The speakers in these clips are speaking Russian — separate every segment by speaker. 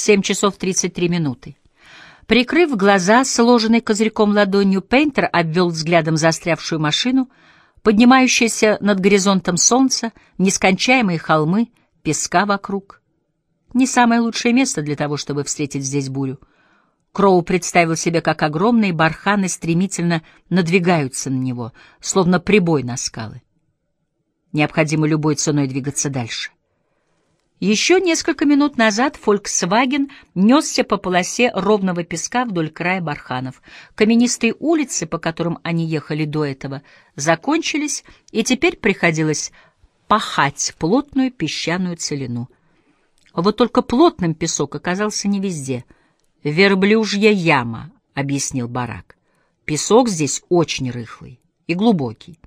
Speaker 1: Семь часов тридцать три минуты. Прикрыв глаза, сложенной козырьком ладонью, Пейнтер обвел взглядом застрявшую машину, поднимающуюся над горизонтом солнца, нескончаемые холмы, песка вокруг. Не самое лучшее место для того, чтобы встретить здесь бурю. Кроу представил себе, как огромные барханы стремительно надвигаются на него, словно прибой на скалы. Необходимо любой ценой двигаться дальше. Еще несколько минут назад Volkswagen несся по полосе ровного песка вдоль края барханов. Каменистые улицы, по которым они ехали до этого, закончились, и теперь приходилось пахать плотную песчаную целину. Вот только плотным песок оказался не везде. «Верблюжья яма», — объяснил Барак. «Песок здесь очень рыхлый и глубокий.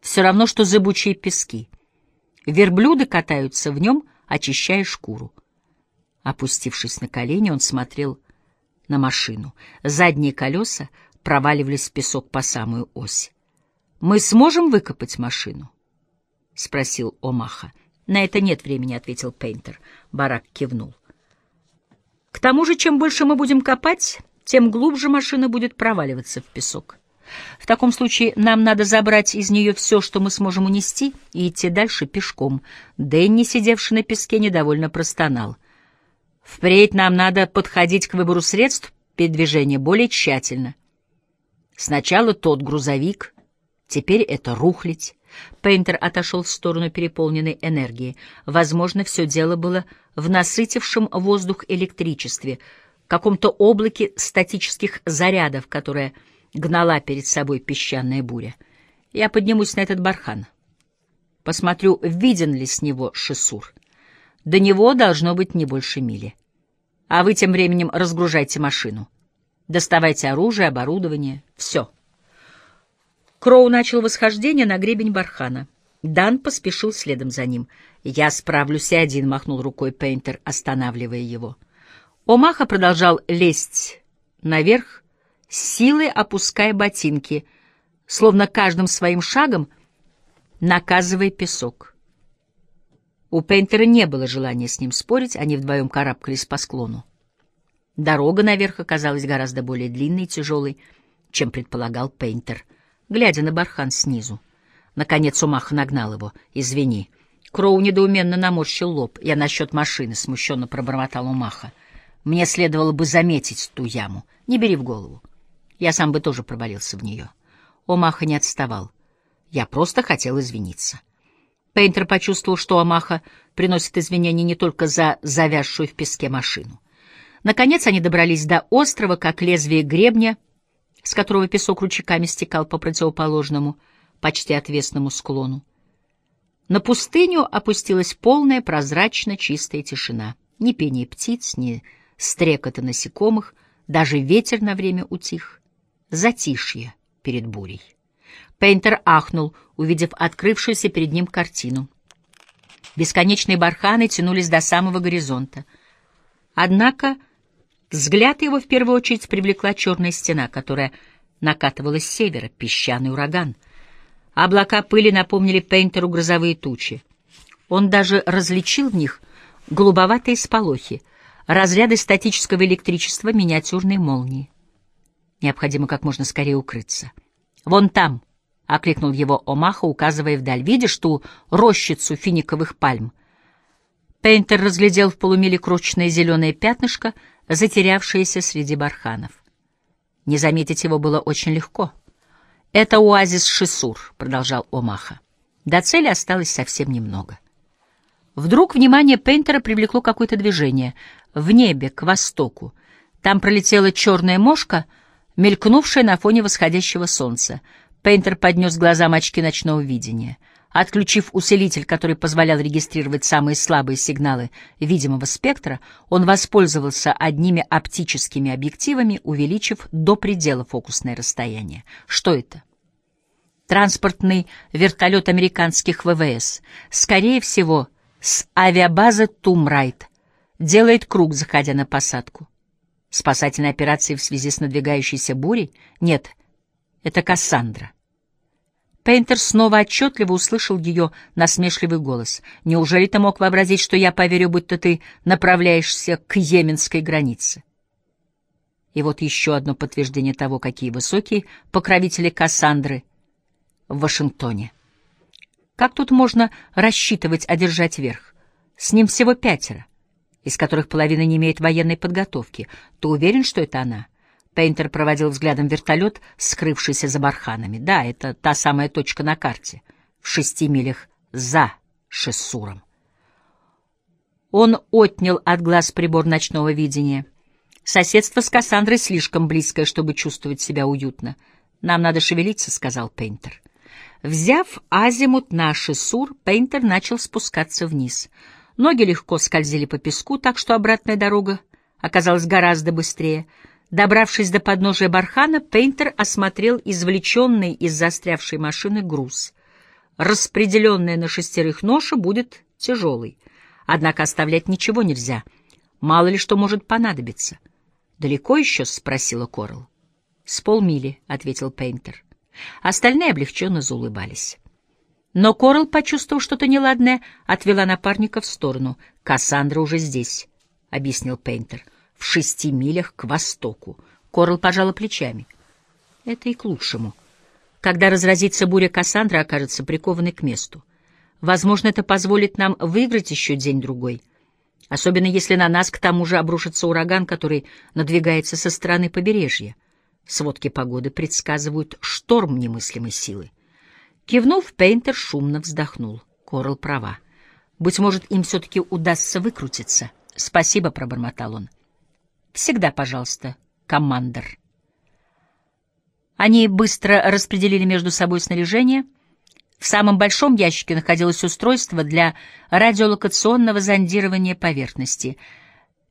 Speaker 1: Все равно, что зыбучие пески. Верблюды катаются в нем, — очищая шкуру. Опустившись на колени, он смотрел на машину. Задние колеса проваливались в песок по самую ось. «Мы сможем выкопать машину?» — спросил Омаха. «На это нет времени», — ответил Пейнтер. Барак кивнул. «К тому же, чем больше мы будем копать, тем глубже машина будет проваливаться в песок. В таком случае нам надо забрать из нее все, что мы сможем унести, и идти дальше пешком. Дэнни, сидевший на песке, недовольно простонал. Впредь нам надо подходить к выбору средств передвижения более тщательно. Сначала тот грузовик, теперь это рухлить. Пейнтер отошел в сторону переполненной энергии. Возможно, все дело было в насытившем воздух электричестве, каком-то облаке статических зарядов, которое гнала перед собой песчаная буря. Я поднимусь на этот бархан. Посмотрю, виден ли с него шессур. До него должно быть не больше мили. А вы тем временем разгружайте машину. Доставайте оружие, оборудование, все. Кроу начал восхождение на гребень бархана. Дан поспешил следом за ним. «Я справлюсь и один», — махнул рукой Пейнтер, останавливая его. Омаха продолжал лезть наверх, силой опуская ботинки, словно каждым своим шагом наказывая песок. У Пейнтера не было желания с ним спорить, они вдвоем карабкались по склону. Дорога наверх оказалась гораздо более длинной и тяжелой, чем предполагал Пейнтер, глядя на бархан снизу. Наконец Умах нагнал его. «Извини». Кроу недоуменно наморщил лоб. «Я насчет машины», — смущенно пробормотал Умаха. «Мне следовало бы заметить ту яму. Не бери в голову. Я сам бы тоже провалился в нее. Омаха не отставал. Я просто хотел извиниться. Пейнтер почувствовал, что Омаха приносит извинения не только за завязшую в песке машину. Наконец они добрались до острова, как лезвие гребня, с которого песок ручейками стекал по противоположному, почти отвесному склону. На пустыню опустилась полная прозрачно чистая тишина. Ни пения птиц, ни стрекота насекомых, даже ветер на время утих затишье перед бурей. Пейнтер ахнул, увидев открывшуюся перед ним картину. Бесконечные барханы тянулись до самого горизонта. Однако взгляд его в первую очередь привлекла черная стена, которая накатывалась с севера, песчаный ураган. Облака пыли напомнили Пейнтеру грозовые тучи. Он даже различил в них голубоватые сполохи, разряды статического электричества миниатюрной молнии. Необходимо как можно скорее укрыться. «Вон там!» — окликнул его Омаха, указывая вдаль. «Видишь ту рощицу финиковых пальм?» Пейнтер разглядел в полумиле крошечное зеленое пятнышко, затерявшееся среди барханов. Не заметить его было очень легко. «Это оазис Шисур», — продолжал Омаха. До цели осталось совсем немного. Вдруг внимание Пейнтера привлекло какое-то движение. В небе, к востоку. Там пролетела черная мошка — мелькнувшая на фоне восходящего солнца. Пейнтер поднес глазам очки ночного видения. Отключив усилитель, который позволял регистрировать самые слабые сигналы видимого спектра, он воспользовался одними оптическими объективами, увеличив до предела фокусное расстояние. Что это? Транспортный вертолет американских ВВС, скорее всего, с авиабазы Тумрайт, делает круг, заходя на посадку. Спасательной операции в связи с надвигающейся бурей? Нет, это Кассандра. Пейнтер снова отчетливо услышал ее насмешливый голос. «Неужели ты мог вообразить, что я поверю, будто ты направляешься к йеменской границе?» И вот еще одно подтверждение того, какие высокие покровители Кассандры в Вашингтоне. Как тут можно рассчитывать одержать верх? С ним всего пятеро, из которых половина не имеет военной подготовки. Ты уверен, что это она? Пейнтер проводил взглядом вертолет, скрывшийся за барханами. Да, это та самая точка на карте, в шести милях за Шессуром. Он отнял от глаз прибор ночного видения. Соседство с Кассандрой слишком близкое, чтобы чувствовать себя уютно. «Нам надо шевелиться», — сказал Пейнтер. Взяв азимут на Шессур, Пейнтер начал спускаться вниз. Ноги легко скользили по песку, так что обратная дорога оказалась гораздо быстрее — Добравшись до подножия бархана, Пейнтер осмотрел извлеченный из застрявшей машины груз. Распределенная на шестерых ноша будет тяжелой. Однако оставлять ничего нельзя. Мало ли что может понадобиться. «Далеко еще?» — спросила Корл. «С полмили», — ответил Пейнтер. Остальные облегченно заулыбались. Но Корл, почувствовав что-то неладное, отвела напарника в сторону. «Кассандра уже здесь», — объяснил Пейнтер в шести милях к востоку. Корл пожала плечами. Это и к лучшему. Когда разразится буря, Кассандра окажется прикованной к месту. Возможно, это позволит нам выиграть еще день-другой. Особенно если на нас к тому же обрушится ураган, который надвигается со стороны побережья. Сводки погоды предсказывают шторм немыслимой силы. Кивнув, Пейнтер шумно вздохнул. Корл права. Быть может, им все-таки удастся выкрутиться. «Спасибо», — пробормотал он. Всегда, пожалуйста, командор. Они быстро распределили между собой снаряжение. В самом большом ящике находилось устройство для радиолокационного зондирования поверхности.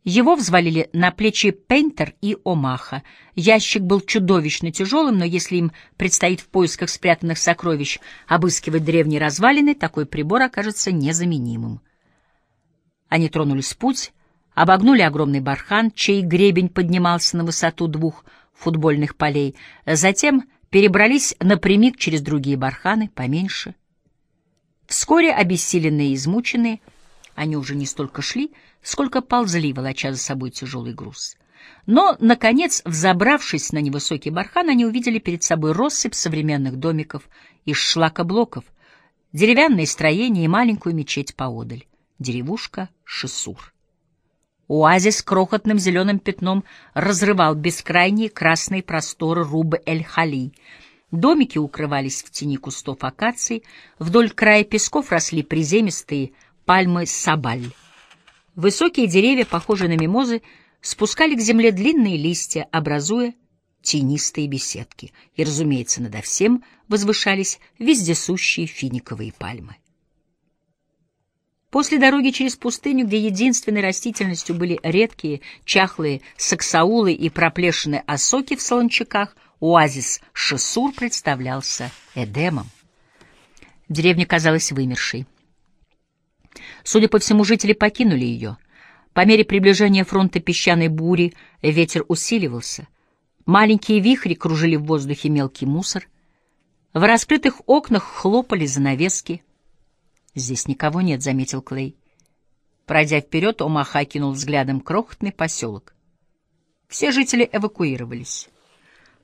Speaker 1: Его взвалили на плечи Пейнтер и Омаха. Ящик был чудовищно тяжелым, но если им предстоит в поисках спрятанных сокровищ обыскивать древние развалины, такой прибор окажется незаменимым. Они тронулись в путь, обогнули огромный бархан, чей гребень поднимался на высоту двух футбольных полей, затем перебрались напрямик через другие барханы, поменьше. Вскоре, обессиленные и измученные, они уже не столько шли, сколько ползли, волоча за собой тяжелый груз. Но, наконец, взобравшись на невысокий бархан, они увидели перед собой россыпь современных домиков из шлакоблоков, деревянные строения и маленькую мечеть поодаль, деревушка Шисур. Оазис крохотным зеленым пятном разрывал бескрайние красные просторы Руб-эль-Хали. Домики укрывались в тени кустов акаций, вдоль края песков росли приземистые пальмы сабаль. Высокие деревья, похожие на мимозы, спускали к земле длинные листья, образуя тенистые беседки, и, разумеется, надо всем возвышались вездесущие финиковые пальмы. После дороги через пустыню, где единственной растительностью были редкие, чахлые саксаулы и проплешины осоки в солончаках, оазис Шесур представлялся Эдемом. Деревня казалась вымершей. Судя по всему, жители покинули ее. По мере приближения фронта песчаной бури ветер усиливался. Маленькие вихри кружили в воздухе мелкий мусор. В раскрытых окнах хлопали занавески — «Здесь никого нет», — заметил Клей. Пройдя вперед, Омаха кинул взглядом крохотный поселок. Все жители эвакуировались.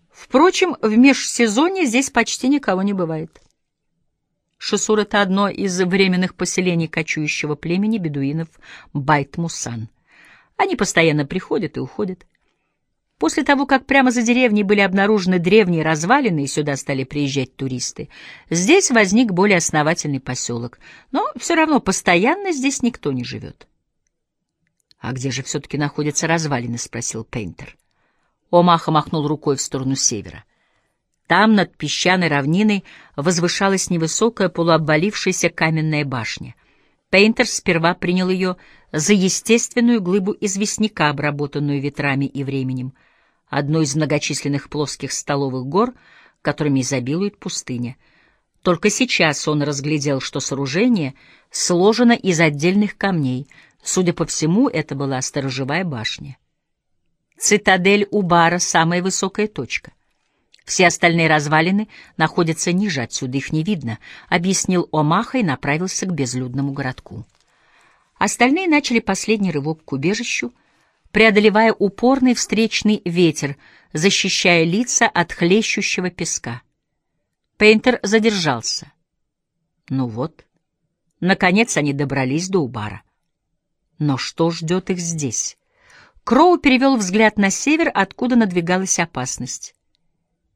Speaker 1: Впрочем, в межсезонье здесь почти никого не бывает. Шесур — это одно из временных поселений кочующего племени бедуинов Байт-Мусан. Они постоянно приходят и уходят. После того, как прямо за деревней были обнаружены древние развалины и сюда стали приезжать туристы, здесь возник более основательный поселок, но все равно постоянно здесь никто не живет. — А где же все-таки находятся развалины? — спросил Пейнтер. Омаха махнул рукой в сторону севера. Там, над песчаной равниной, возвышалась невысокая полуобвалившаяся каменная башня. Пейнтер сперва принял ее за естественную глыбу известняка, обработанную ветрами и временем — одной из многочисленных плоских столовых гор, которыми изобилует пустыня. Только сейчас он разглядел, что сооружение сложено из отдельных камней. Судя по всему, это была сторожевая башня. Цитадель Убара — самая высокая точка. Все остальные развалины находятся ниже отсюда, их не видно, — объяснил Омаха и направился к безлюдному городку. Остальные начали последний рывок к убежищу, преодолевая упорный встречный ветер, защищая лица от хлещущего песка. Пейнтер задержался. Ну вот, наконец они добрались до Убара. Но что ждет их здесь? Кроу перевел взгляд на север, откуда надвигалась опасность.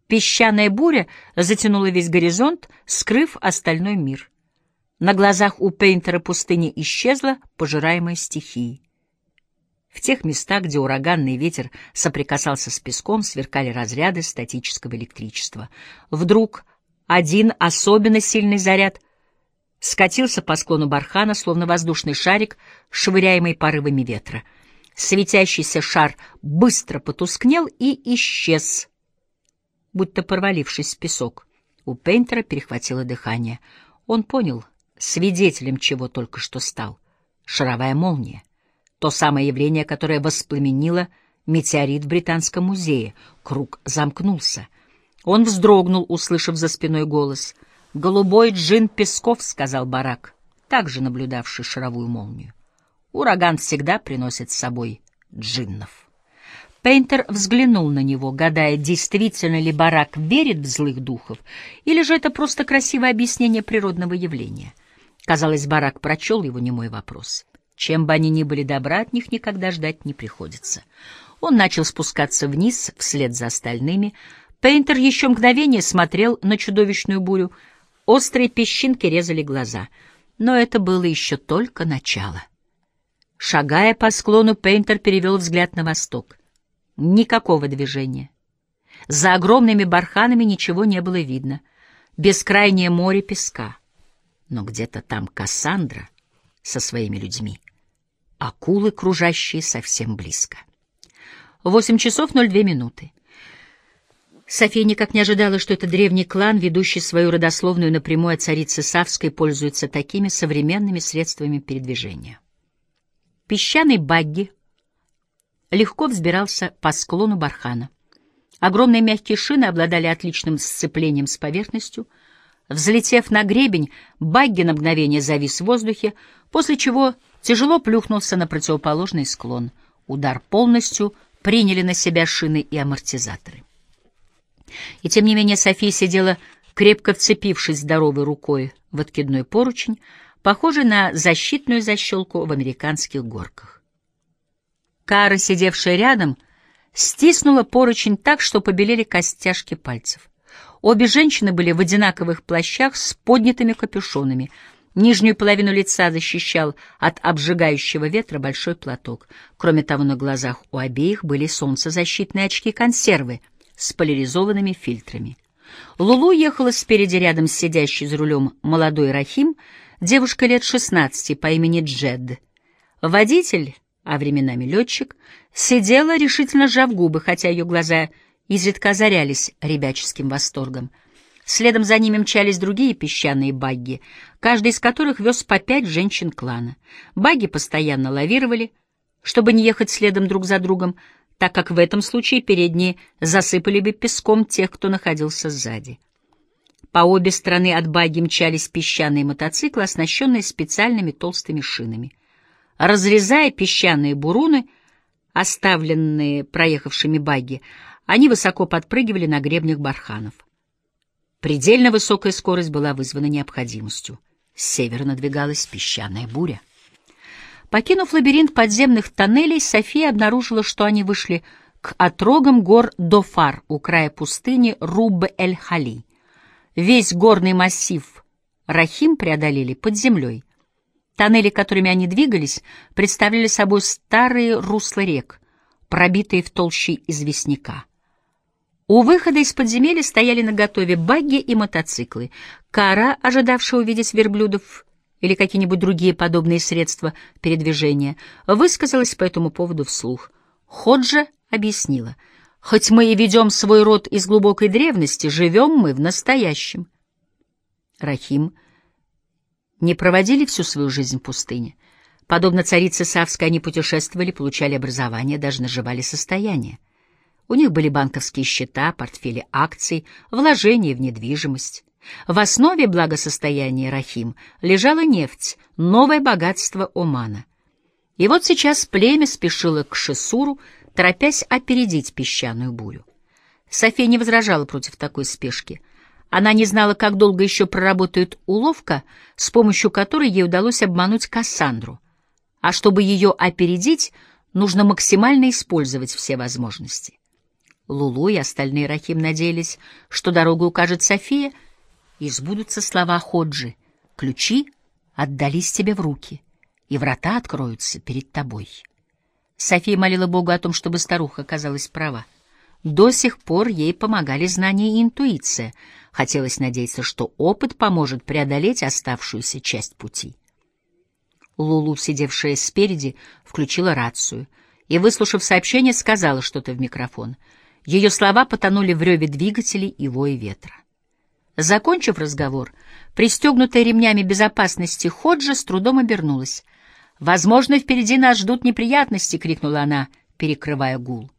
Speaker 1: Песчаная буря затянула весь горизонт, скрыв остальной мир. На глазах у Пейнтера пустыня исчезла, пожираемая стихией. В тех местах, где ураганный ветер соприкасался с песком, сверкали разряды статического электричества. Вдруг один особенно сильный заряд скатился по склону бархана, словно воздушный шарик, швыряемый порывами ветра. Светящийся шар быстро потускнел и исчез — будто провалившись в песок. У Пейнтера перехватило дыхание. Он понял, свидетелем чего только что стал. Шаровая молния. То самое явление, которое воспламенило метеорит в Британском музее. Круг замкнулся. Он вздрогнул, услышав за спиной голос. «Голубой джин Песков», — сказал Барак, также наблюдавший шаровую молнию. «Ураган всегда приносит с собой джиннов». Пейнтер взглянул на него, гадая, действительно ли барак верит в злых духов, или же это просто красивое объяснение природного явления. Казалось, барак прочел его немой вопрос. Чем бы они ни были добра, от них никогда ждать не приходится. Он начал спускаться вниз, вслед за остальными. Пейнтер еще мгновение смотрел на чудовищную бурю. Острые песчинки резали глаза. Но это было еще только начало. Шагая по склону, Пейнтер перевел взгляд на восток — Никакого движения. За огромными барханами ничего не было видно. Бескрайнее море песка. Но где-то там Кассандра со своими людьми. Акулы, кружащие совсем близко. Восемь часов ноль две минуты. София никак не ожидала, что этот древний клан, ведущий свою родословную напрямую от царицы Савской, пользуется такими современными средствами передвижения. Песчаный багги легко взбирался по склону бархана. Огромные мягкие шины обладали отличным сцеплением с поверхностью. Взлетев на гребень, багги на мгновение завис в воздухе, после чего тяжело плюхнулся на противоположный склон. Удар полностью приняли на себя шины и амортизаторы. И тем не менее София сидела, крепко вцепившись здоровой рукой в откидной поручень, похожий на защитную защелку в американских горках. Кара, сидевшая рядом, стиснула поручень так, что побелели костяшки пальцев. Обе женщины были в одинаковых плащах с поднятыми капюшонами. Нижнюю половину лица защищал от обжигающего ветра большой платок. Кроме того, на глазах у обеих были солнцезащитные очки-консервы с поляризованными фильтрами. Лулу ехала спереди рядом с сидящей за рулем молодой Рахим, девушка лет шестнадцати по имени Джед. Водитель а временами летчик, сидела, решительно сжав губы, хотя ее глаза изредка озарялись ребяческим восторгом. Следом за ними мчались другие песчаные багги, каждый из которых вез по пять женщин клана. Багги постоянно лавировали, чтобы не ехать следом друг за другом, так как в этом случае передние засыпали бы песком тех, кто находился сзади. По обе стороны от багги мчались песчаные мотоциклы, оснащенные специальными толстыми шинами — Разрезая песчаные буруны, оставленные проехавшими багги, они высоко подпрыгивали на гребнях барханов. Предельно высокая скорость была вызвана необходимостью. С севера надвигалась песчаная буря. Покинув лабиринт подземных тоннелей, София обнаружила, что они вышли к отрогам гор Дофар у края пустыни Руб-эль-Хали. Весь горный массив Рахим преодолели под землей — Тоннели, которыми они двигались, представляли собой старые русла рек, пробитые в толще известняка. У выхода из подземелья стояли наготове багги и мотоциклы. Кара, ожидавшая увидеть верблюдов или какие-нибудь другие подобные средства передвижения, высказалась по этому поводу вслух. Ходжа объяснила, «Хоть мы и ведем свой род из глубокой древности, живем мы в настоящем». Рахим — не проводили всю свою жизнь в пустыне. Подобно царице Савской, они путешествовали, получали образование, даже наживали состояние. У них были банковские счета, портфели акций, вложения в недвижимость. В основе благосостояния Рахим лежала нефть, новое богатство Омана. И вот сейчас племя спешило к Шесуру, торопясь опередить песчаную бурю. София не возражала против такой спешки. Она не знала, как долго еще проработает уловка, с помощью которой ей удалось обмануть Кассандру. А чтобы ее опередить, нужно максимально использовать все возможности. Лулу и остальные Рахим надеялись, что дорогу укажет София, и сбудутся слова Ходжи. Ключи отдались тебе в руки, и врата откроются перед тобой. София молила Бога о том, чтобы старуха оказалась права. До сих пор ей помогали знания и интуиция. Хотелось надеяться, что опыт поможет преодолеть оставшуюся часть пути. Лулу, сидевшая спереди, включила рацию и, выслушав сообщение, сказала что-то в микрофон — ее слова потонули в реве двигателей и вое ветра. Закончив разговор, пристегнутая ремнями безопасности Ходжа с трудом обернулась. «Возможно, впереди нас ждут неприятности!» — крикнула она, перекрывая гул.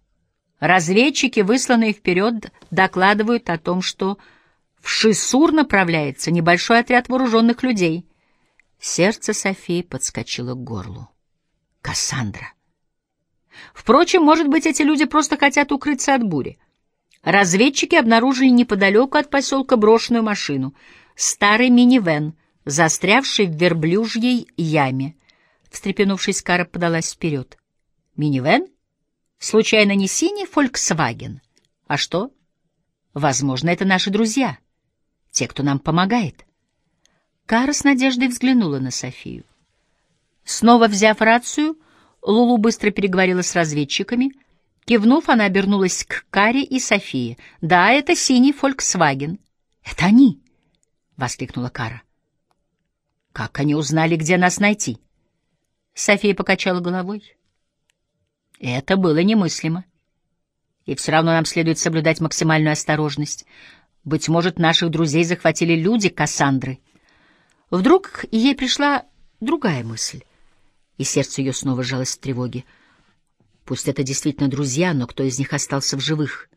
Speaker 1: Разведчики, высланные вперед, докладывают о том, что в Шисур направляется небольшой отряд вооруженных людей. Сердце Софии подскочило к горлу. «Кассандра!» Впрочем, может быть, эти люди просто хотят укрыться от бури. Разведчики обнаружили неподалеку от поселка брошенную машину, старый минивэн, застрявший в верблюжьей яме. Встрепенувшись, Кара подалась вперед. «Минивэн? Случайно не синий «Фольксваген»? А что? Возможно, это наши друзья, те, кто нам помогает». Кара с надеждой взглянула на Софию. Снова взяв рацию, Лулу быстро переговорила с разведчиками. Кивнув, она обернулась к Каре и Софии. «Да, это синий «Фольксваген». «Это они!» — воскликнула Кара. «Как они узнали, где нас найти?» София покачала головой. «Это было немыслимо. И все равно нам следует соблюдать максимальную осторожность. Быть может, наших друзей захватили люди Кассандры». Вдруг ей пришла другая мысль и сердце ее снова сжалось в тревоге. Пусть это действительно друзья, но кто из них остался в живых?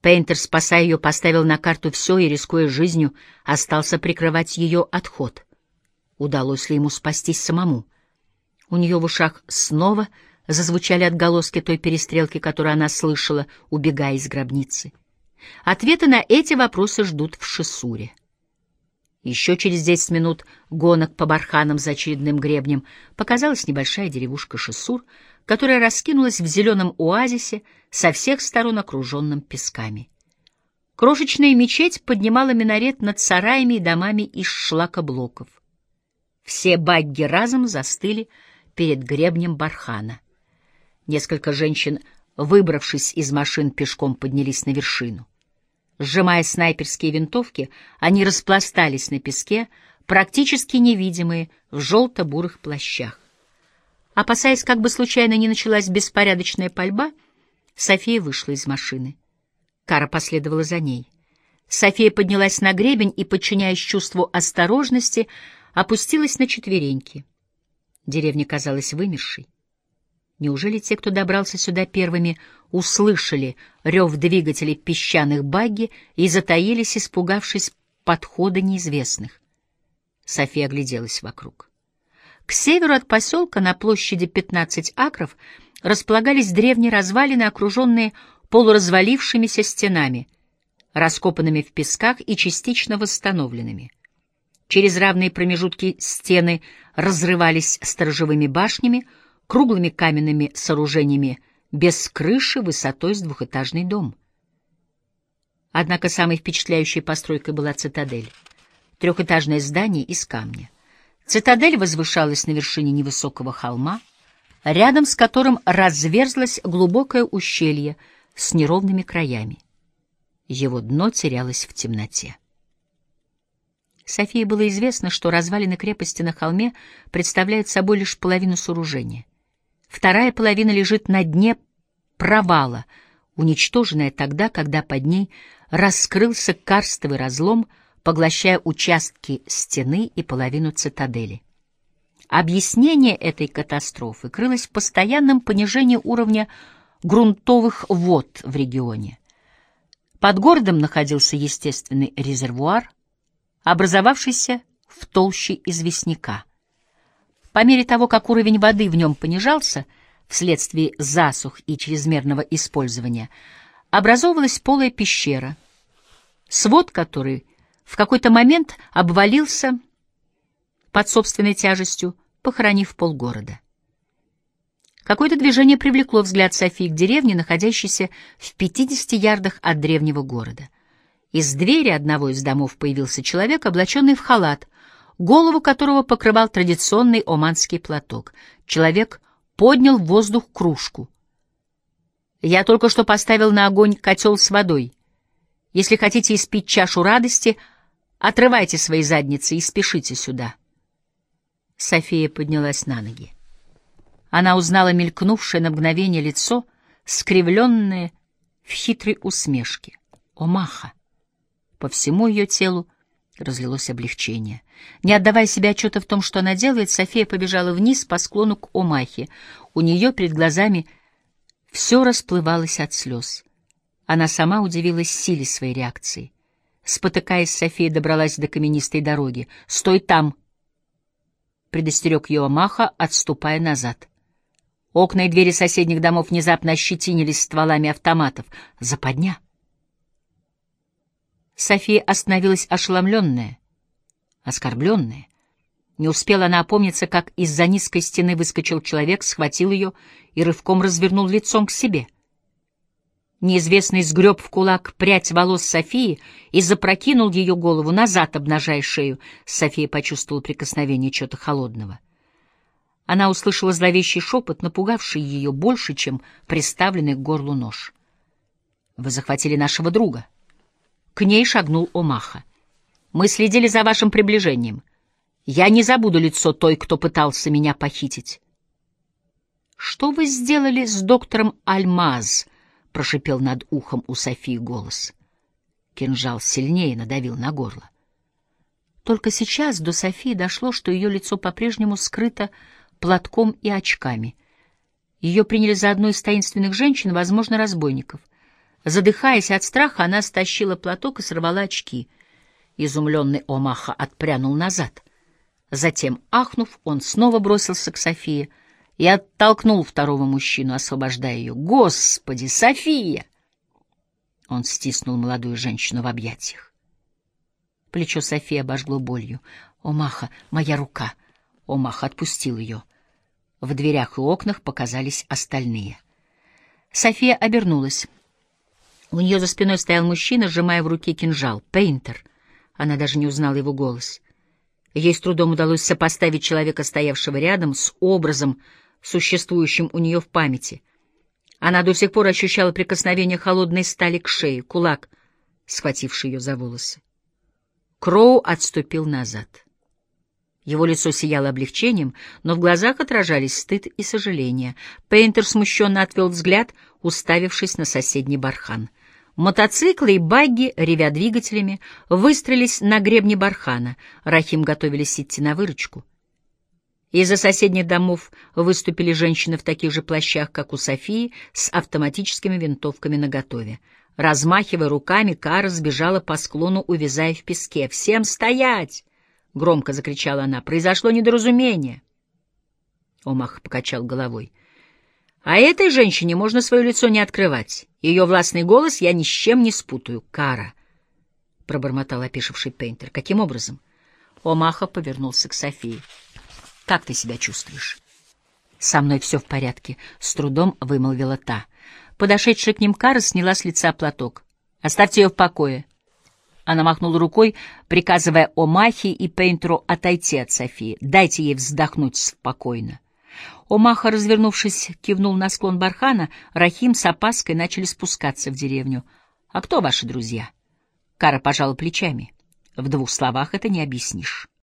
Speaker 1: Пейнтер, спасая ее, поставил на карту все и, рискуя жизнью, остался прикрывать ее отход. Удалось ли ему спастись самому? У нее в ушах снова зазвучали отголоски той перестрелки, которую она слышала, убегая из гробницы. Ответы на эти вопросы ждут в Шесуре. Еще через десять минут гонок по барханам за очередным гребнем показалась небольшая деревушка Шесур, которая раскинулась в зеленом оазисе, со всех сторон окруженным песками. Крошечная мечеть поднимала минарет над сараями и домами из шлакоблоков. Все багги разом застыли перед гребнем бархана. Несколько женщин, выбравшись из машин, пешком поднялись на вершину. Сжимая снайперские винтовки, они распластались на песке, практически невидимые в желто-бурых плащах. Опасаясь, как бы случайно не началась беспорядочная пальба, София вышла из машины. Кара последовала за ней. София поднялась на гребень и, подчиняясь чувству осторожности, опустилась на четвереньки. Деревня казалась вымершей. Неужели те, кто добрался сюда первыми, услышали рев двигателей песчаных багги и затаились, испугавшись подхода неизвестных? София огляделась вокруг. К северу от поселка на площади 15 акров располагались древние развалины, окруженные полуразвалившимися стенами, раскопанными в песках и частично восстановленными. Через равные промежутки стены разрывались сторожевыми башнями, круглыми каменными сооружениями без крыши высотой с двухэтажный дом. Однако самой впечатляющей постройкой была цитадель. Трехэтажное здание из камня. Цитадель возвышалась на вершине невысокого холма, рядом с которым разверзлось глубокое ущелье с неровными краями. Его дно терялось в темноте. Софии было известно, что развалины крепости на холме представляют собой лишь половину сооружения. Вторая половина лежит на дне провала, уничтоженная тогда, когда под ней раскрылся карстовый разлом, поглощая участки стены и половину цитадели. Объяснение этой катастрофы крылось в постоянном понижении уровня грунтовых вод в регионе. Под городом находился естественный резервуар, образовавшийся в толще известняка. По мере того, как уровень воды в нем понижался, вследствие засух и чрезмерного использования, образовывалась полая пещера, свод которой в какой-то момент обвалился под собственной тяжестью, похоронив полгорода. Какое-то движение привлекло взгляд Софии к деревне, находящейся в 50 ярдах от древнего города. Из двери одного из домов появился человек, облаченный в халат, голову которого покрывал традиционный оманский платок. Человек поднял в воздух кружку. «Я только что поставил на огонь котел с водой. Если хотите испить чашу радости, отрывайте свои задницы и спешите сюда». София поднялась на ноги. Она узнала мелькнувшее на мгновение лицо, скривленное в хитрой усмешке. Омаха! По всему ее телу разлилось облегчение. Не отдавая себе отчета в том, что она делает, София побежала вниз по склону к Омахе. У нее перед глазами все расплывалось от слез. Она сама удивилась силе своей реакции. Спотыкаясь, София добралась до каменистой дороги. «Стой там!» — предостерег ее Омаха, отступая назад. Окна и двери соседних домов внезапно ощетинились стволами автоматов. Западня. София остановилась ошеломленная, оскорбленная. Не успела она опомниться, как из-за низкой стены выскочил человек, схватил ее и рывком развернул лицом к себе. Неизвестный сгреб в кулак прядь волос Софии и запрокинул ее голову назад, обнажая шею. София почувствовала прикосновение чего-то холодного — она услышала зловещий шепот, напугавший ее больше, чем приставленный к горлу нож. «Вы захватили нашего друга». К ней шагнул Омаха. «Мы следили за вашим приближением. Я не забуду лицо той, кто пытался меня похитить». «Что вы сделали с доктором Альмаз?» — прошипел над ухом у Софии голос. Кинжал сильнее надавил на горло. Только сейчас до Софии дошло, что ее лицо по-прежнему скрыто платком и очками. Ее приняли за одну из таинственных женщин, возможно, разбойников. Задыхаясь от страха, она стащила платок и сорвала очки. Изумленный Омаха отпрянул назад. Затем, ахнув, он снова бросился к Софии и оттолкнул второго мужчину, освобождая ее. «Господи, София!» Он стиснул молодую женщину в объятиях. Плечо Софии обожгло болью. «Омаха, моя рука!» Омаха отпустил ее. В дверях и окнах показались остальные. София обернулась. У нее за спиной стоял мужчина, сжимая в руке кинжал. Пейнтер. Она даже не узнала его голос. Ей с трудом удалось сопоставить человека, стоявшего рядом, с образом, существующим у нее в памяти. Она до сих пор ощущала прикосновение холодной стали к шее, кулак, схвативший ее за волосы. Кроу отступил назад. Его лицо сияло облегчением, но в глазах отражались стыд и сожаление. Пейнтер смущенно отвел взгляд, уставившись на соседний бархан. Мотоциклы и багги, ревя двигателями, выстрелились на гребне бархана. Рахим готовились идти на выручку. Из-за соседних домов выступили женщины в таких же плащах, как у Софии, с автоматическими винтовками наготове. Размахивая руками, Кара сбежала по склону, увязая в песке. «Всем стоять!» — громко закричала она. «Произошло недоразумение!» Омах покачал головой. «А этой женщине можно свое лицо не открывать. Ее властный голос я ни с чем не спутаю. Кара!» — пробормотал опешивший Пейнтер. «Каким образом?» Омаха повернулся к Софии. «Как ты себя чувствуешь?» «Со мной все в порядке», — с трудом вымолвила та. Подошедшая к ним Кара сняла с лица платок. «Оставьте ее в покое. Она махнула рукой, приказывая Омахе и Пейнтеру отойти от Софии. «Дайте ей вздохнуть спокойно». Омаха, развернувшись, кивнул на склон бархана. Рахим с опаской начали спускаться в деревню. «А кто ваши друзья?» Кара пожала плечами. «В двух словах это не объяснишь».